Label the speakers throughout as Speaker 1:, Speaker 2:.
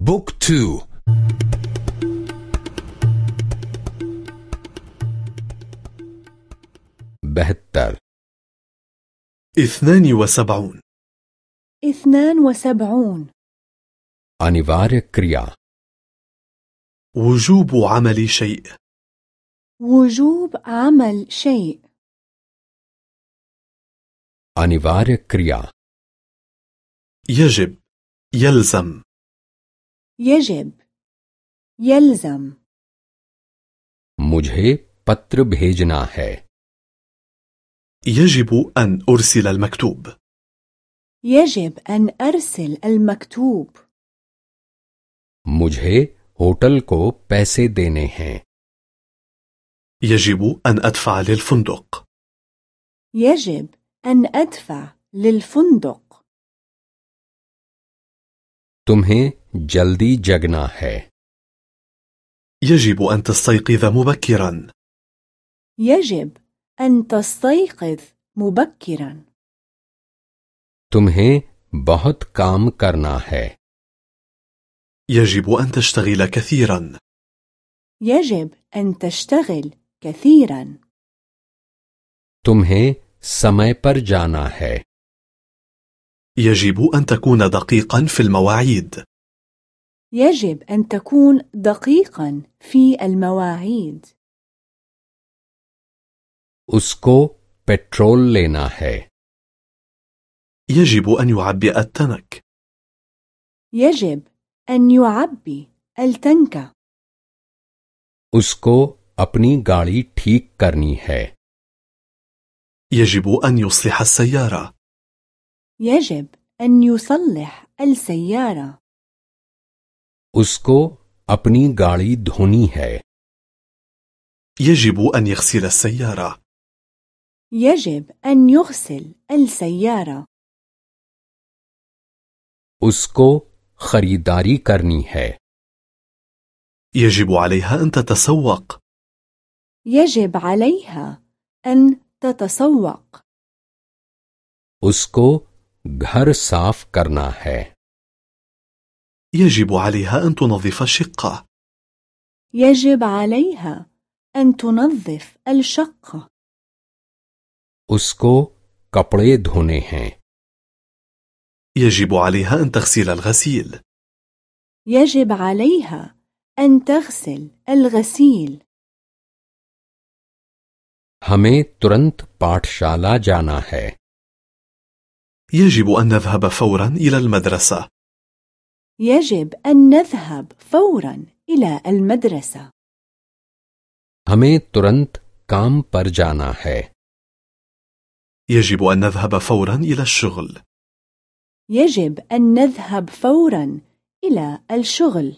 Speaker 1: book two. बहत्तर.
Speaker 2: اثنان وسبعون.
Speaker 3: اثنان وسبعون.
Speaker 1: अनिवार्य क्रिया.
Speaker 2: وجوب عمل شيء.
Speaker 3: وجوب عمل شيء.
Speaker 1: अनिवार्य क्रिया.
Speaker 2: يجب. يلزم.
Speaker 3: يجب يلزم
Speaker 1: मुझे पत्र भेजना है
Speaker 2: يجب أن أرسل المكتوب
Speaker 3: يجب أن أرسل المكتوب
Speaker 1: मुझे होटल को पैसे देने हैं
Speaker 2: يجب أن أدفع للفندق
Speaker 3: يجب أن أدفع للفندق
Speaker 1: तुम्हें جلدي جگنا ہے۔
Speaker 2: يجب أن تستيقظ مبكرا.
Speaker 3: يجب أن تستيقظ مبكرا.
Speaker 1: تمہیں بہت کام کرنا ہے۔
Speaker 2: يجب أن تشتغل كثيرا.
Speaker 3: يجب أن تشتغل كثيرا.
Speaker 1: تمہیں سمے پر جانا ہے۔
Speaker 2: يجب أن تكون دقيقا في المواعيد.
Speaker 3: يجب أن تكون دقيقا في المواعيد
Speaker 1: उसको पेट्रोल लेना है
Speaker 2: يجب أن يعبئ التنك
Speaker 3: يجب أن يعبي التنك
Speaker 1: उसको अपनी गाड़ी ठीक करनी है
Speaker 2: يجب أن يصلح السيارة
Speaker 3: يجب أن يصلح السيارة
Speaker 1: उसको अपनी गाड़ी धोनी है
Speaker 2: يجب أن يغسل السيارة
Speaker 3: يجب أن يغسل السيارة
Speaker 1: उसको खरीदारी करनी है
Speaker 2: يجب عليها أن تتسوق
Speaker 3: يجب عليها أن تتسوق
Speaker 1: उसको घर साफ करना है
Speaker 2: يجب عليها أن تنظف الشقة
Speaker 3: يجب عليها أن تنظف الشقة
Speaker 1: उसको कपड़े धोने हैं
Speaker 2: يجب عليها أن تغسل الغسيل
Speaker 3: يجب عليها أن تغسل الغسيل
Speaker 1: हमें तुरंत पाठशाला जाना है
Speaker 2: يجب أن نذهب فورا إلى المدرسة
Speaker 3: يجب أن نذهب فورا إلى المدرسة
Speaker 1: हमें तुरंत काम पर जाना है
Speaker 2: يجب أن نذهب فورا إلى الشغل
Speaker 3: يجب أن نذهب فورا إلى الشغل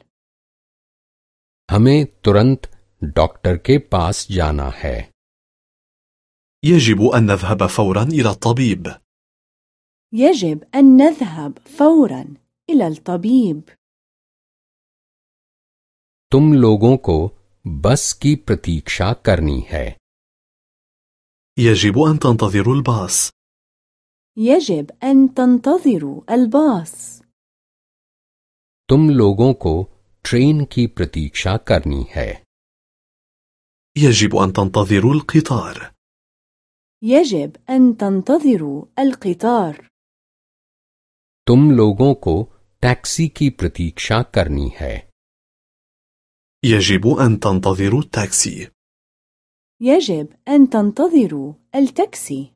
Speaker 1: हमें तुरंत डॉक्टर के पास जाना है
Speaker 2: يجب أن نذهب فورا إلى الطبيب
Speaker 3: يجب أن نذهب فورا إلى الطبيب
Speaker 1: तुम लोगों को बस की प्रतीक्षा करनी है
Speaker 2: يجب أن تنتظروا الباص
Speaker 3: يجب أن تنتظروا الباص
Speaker 1: तुम लोगों को ट्रेन की प्रतीक्षा करनी है
Speaker 2: يجب أن تنتظروا القطار
Speaker 3: يجب أن تنتظروا القطار
Speaker 1: तुम लोगों को टैक्सी की प्रतीक्षा करनी है
Speaker 2: يجب أن تنتظروا التاكسي
Speaker 3: يجب أن تنتظروا التاكسي